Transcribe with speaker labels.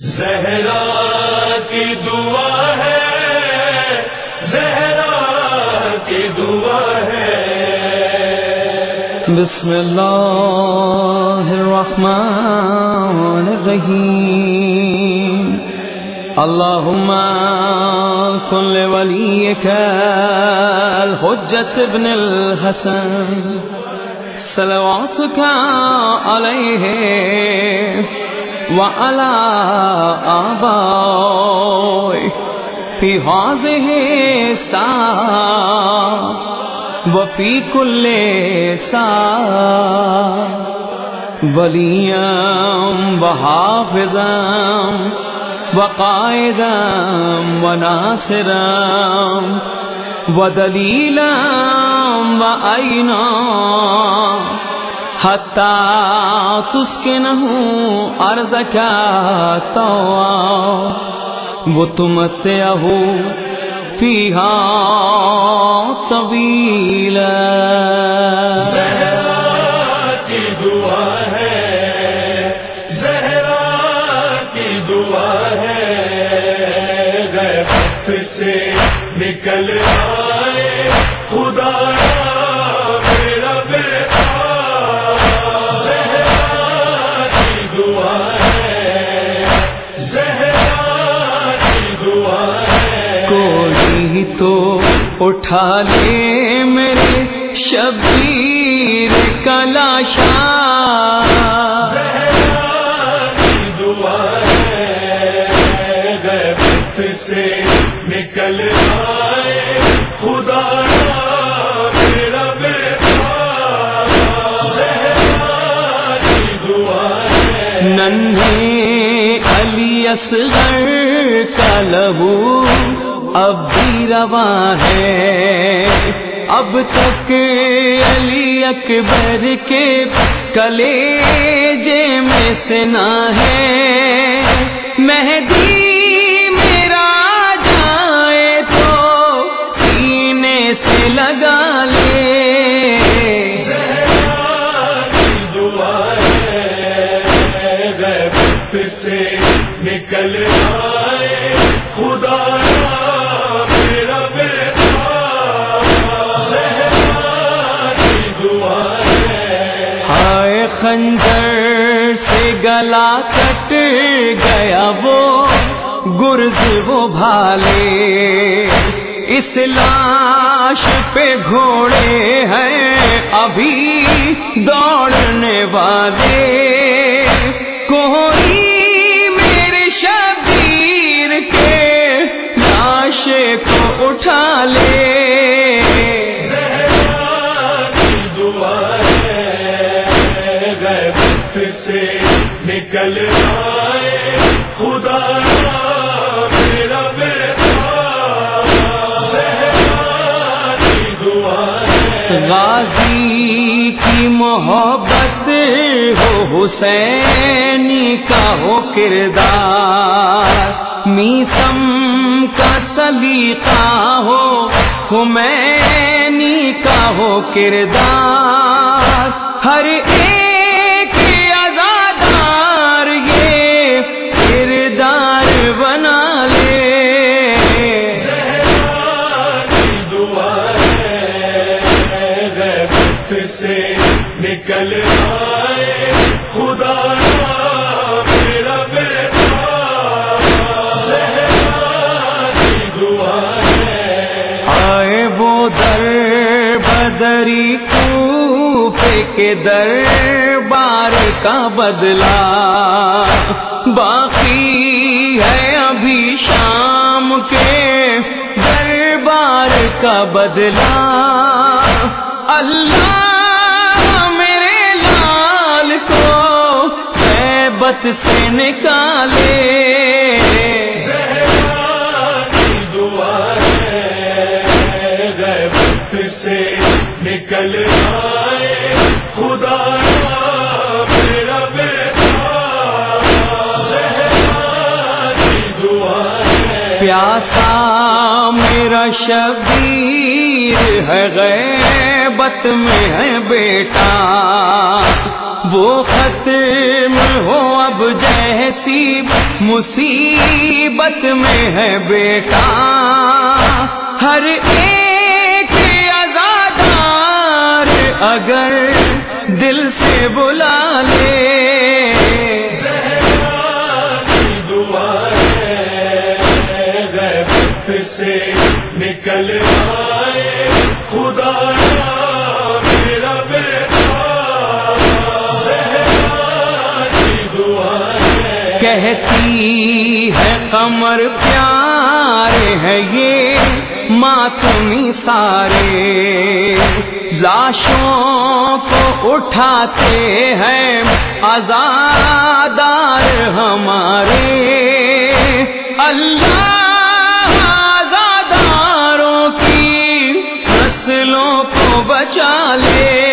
Speaker 1: زہرا کی دعا ہے، زہرا کی دعا ہے۔
Speaker 2: بسم اللہ الرحمن الرحیم۔ اللهم كن لوليك الحجة ابن الحسن۔ صلواتك عليه وعلى آبائه في هذه الساعة وفي كل ساعة وليا وحافظا وقائدا وناصرا ودليلا وأينا حتى تسكنه أرضك طوعا وتمتعه فيها طويلا
Speaker 1: زہرا کی دعا ہے زہرا کی دعا ہے سے نکل آئے خدا
Speaker 2: اٹھا لے میرے شبیر کا لاشا
Speaker 1: دعا سے نکل آئے خدا میرا
Speaker 2: ننھے علی اصغر کا لہو۔ اب بھی رواں ہے۔ اب تک علی اکبر کے کلیجے میں سنا ہے۔ مہدی خنجر سے گلا کٹ گیا وہ، گرز وہ بھالے۔ اس لاش پہ گھوڑے ہیں ابھی دوڑنے والے۔ کوئی میرے شبیر کے لاش کو اٹھا لے۔
Speaker 1: نکل آئے، خدا میرا
Speaker 2: غازی کی محبت ہو حسینی کا ہو کردار۔ میسم کا سلیقہ ہو، خمینی کا ہو کردار۔ ہر بدری کوفے کے دربار کا بدلا باقی ہے ابھی شام کے دربار کا بدلا اللہ میرے لال کو بت سے نکالے۔
Speaker 1: نکل آئے، خدا میرا بیٹا
Speaker 2: پیاسا میرا شبیر ہے، غیبت میں ہے بیٹا۔ وہ ختم ہو، اب جیسی مصیبت میں ہے بیٹا۔ ہر اگر دل سے بلا لے۔
Speaker 1: دعا سے نکل آئے خدا میرا بیٹا ہے
Speaker 2: کہتی ہے قمر پیارے ہے یہ ماتمی سارے۔ لاشوں کو اٹھاتے ہیں۔ آزادار ہمارے۔ اللہ آزاداروں کی نسلوں کو بچا لے۔